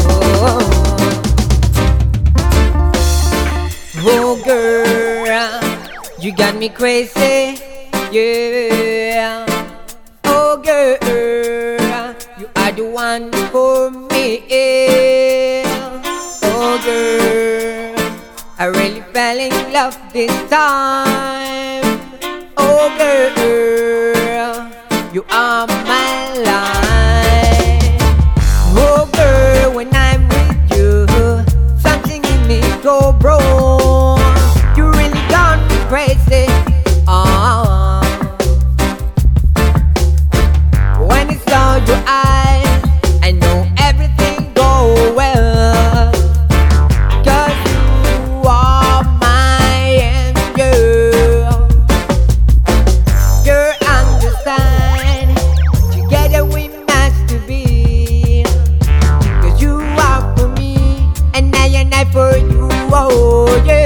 Oh. oh girl, you got me crazy, yeah. Oh girl, you are the one for me. Oh girl, I really fell in love this time. Oh girl, you are my for you, oh, yeah.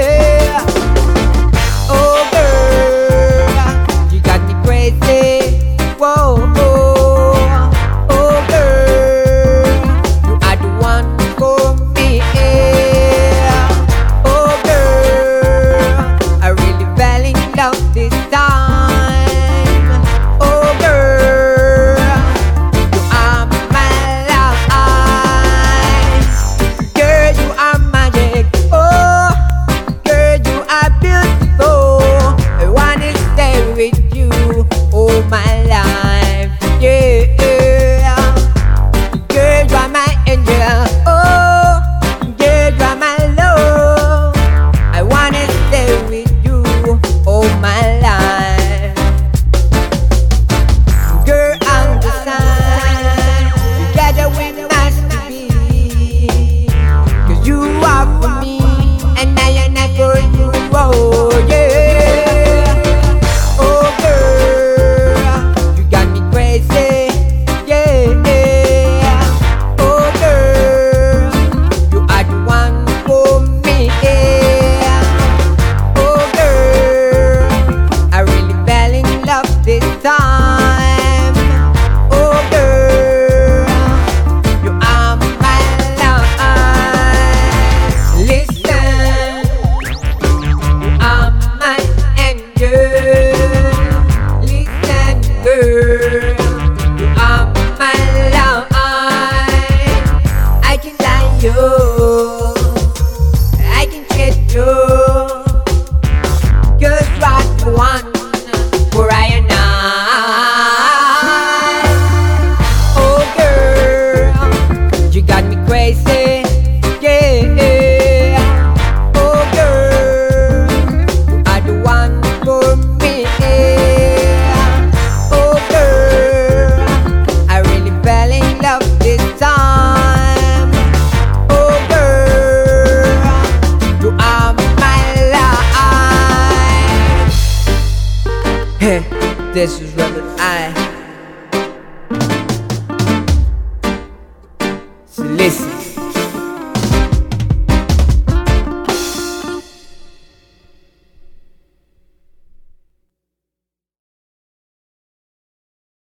This is Reverend I.